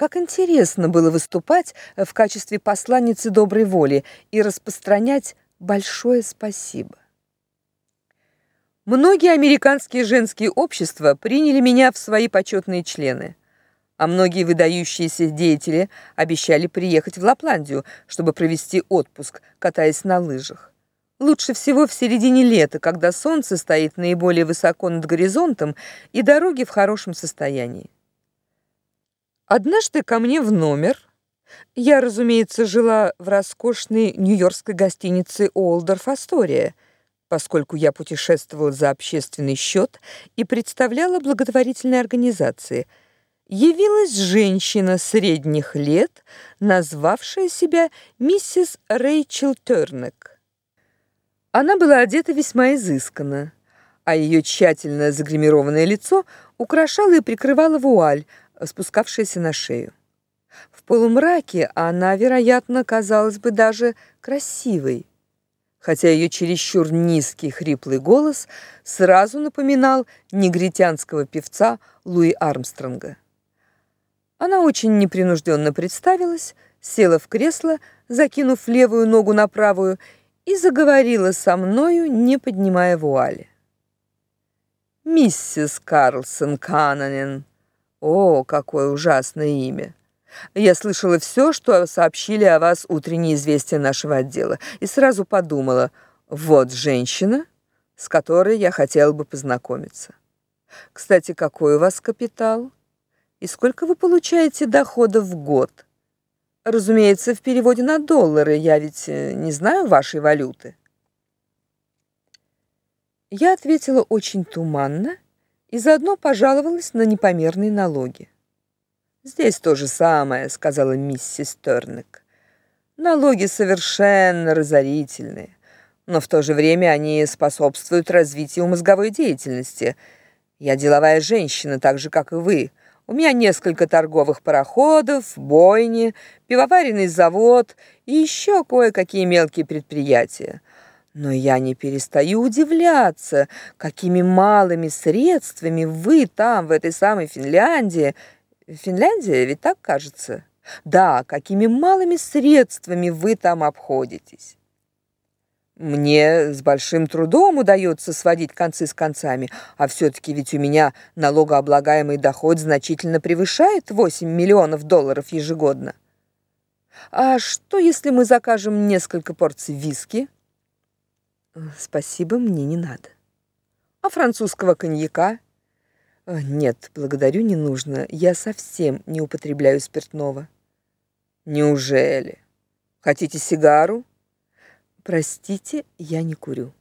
Как интересно было выступать в качестве посланницы доброй воли и распространять большое спасибо. Многие американские женские общества приняли меня в свои почетные члены, а многие выдающиеся деятели обещали приехать в Лапландию, чтобы провести отпуск, катаясь на лыжах. Лучше всего в середине лета, когда солнце стоит наиболее высоко над горизонтом и дороги в хорошем состоянии. Однажды ко мне в номер я, разумеется, жила в роскошной нью-йоркской гостинице Олдорф Астория – поскольку я путешествовала за общественный счет и представляла благотворительные организации, явилась женщина средних лет, назвавшая себя миссис Рэйчел Тернек. Она была одета весьма изысканно, а ее тщательно загримированное лицо украшало и прикрывало вуаль, спускавшаяся на шею. В полумраке она, вероятно, казалась бы даже красивой хотя ее чересчур низкий хриплый голос сразу напоминал негритянского певца Луи Армстронга. Она очень непринужденно представилась, села в кресло, закинув левую ногу на правую, и заговорила со мною, не поднимая вуали. «Миссис Карлсон Кананен! О, какое ужасное имя! Я слышала все, что сообщили о вас утренние известия нашего отдела, и сразу подумала, вот женщина, с которой я хотела бы познакомиться. Кстати, какой у вас капитал? И сколько вы получаете дохода в год? Разумеется, в переводе на доллары, я ведь э, не знаю вашей валюты. Я ответила очень туманно и заодно пожаловалась на непомерные налоги. Здесь то же самое, сказала миссис Тернек. Налоги совершенно разорительные, но в то же время они способствуют развитию мозговой деятельности. Я деловая женщина, так же как и вы. У меня несколько торговых пароходов, бойни, пивоваренный завод и еще кое-какие мелкие предприятия. Но я не перестаю удивляться, какими малыми средствами вы там, в этой самой Финляндии, Финляндия ведь так кажется. Да, какими малыми средствами вы там обходитесь. Мне с большим трудом удается сводить концы с концами, а все таки ведь у меня налогооблагаемый доход значительно превышает 8 миллионов долларов ежегодно. А что, если мы закажем несколько порций виски? Спасибо, мне не надо. А французского коньяка? А, нет, благодарю, не нужно. Я совсем не употребляю спиртного. Неужели? Хотите сигару? Простите, я не курю.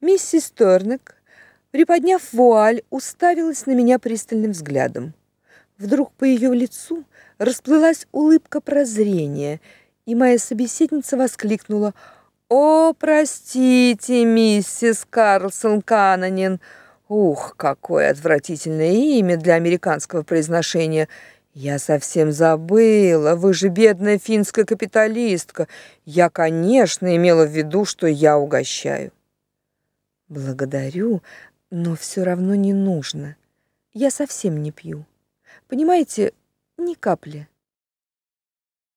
Миссис Торнек, приподняв вуаль, уставилась на меня пристальным взглядом. Вдруг по ее лицу расплылась улыбка прозрения, и моя собеседница воскликнула: "О, простите, миссис Карлсон Канонин, Ух, какое отвратительное имя для американского произношения. Я совсем забыла, вы же бедная финская капиталистка. Я, конечно, имела в виду, что я угощаю. Благодарю, но все равно не нужно. Я совсем не пью. Понимаете, ни капли.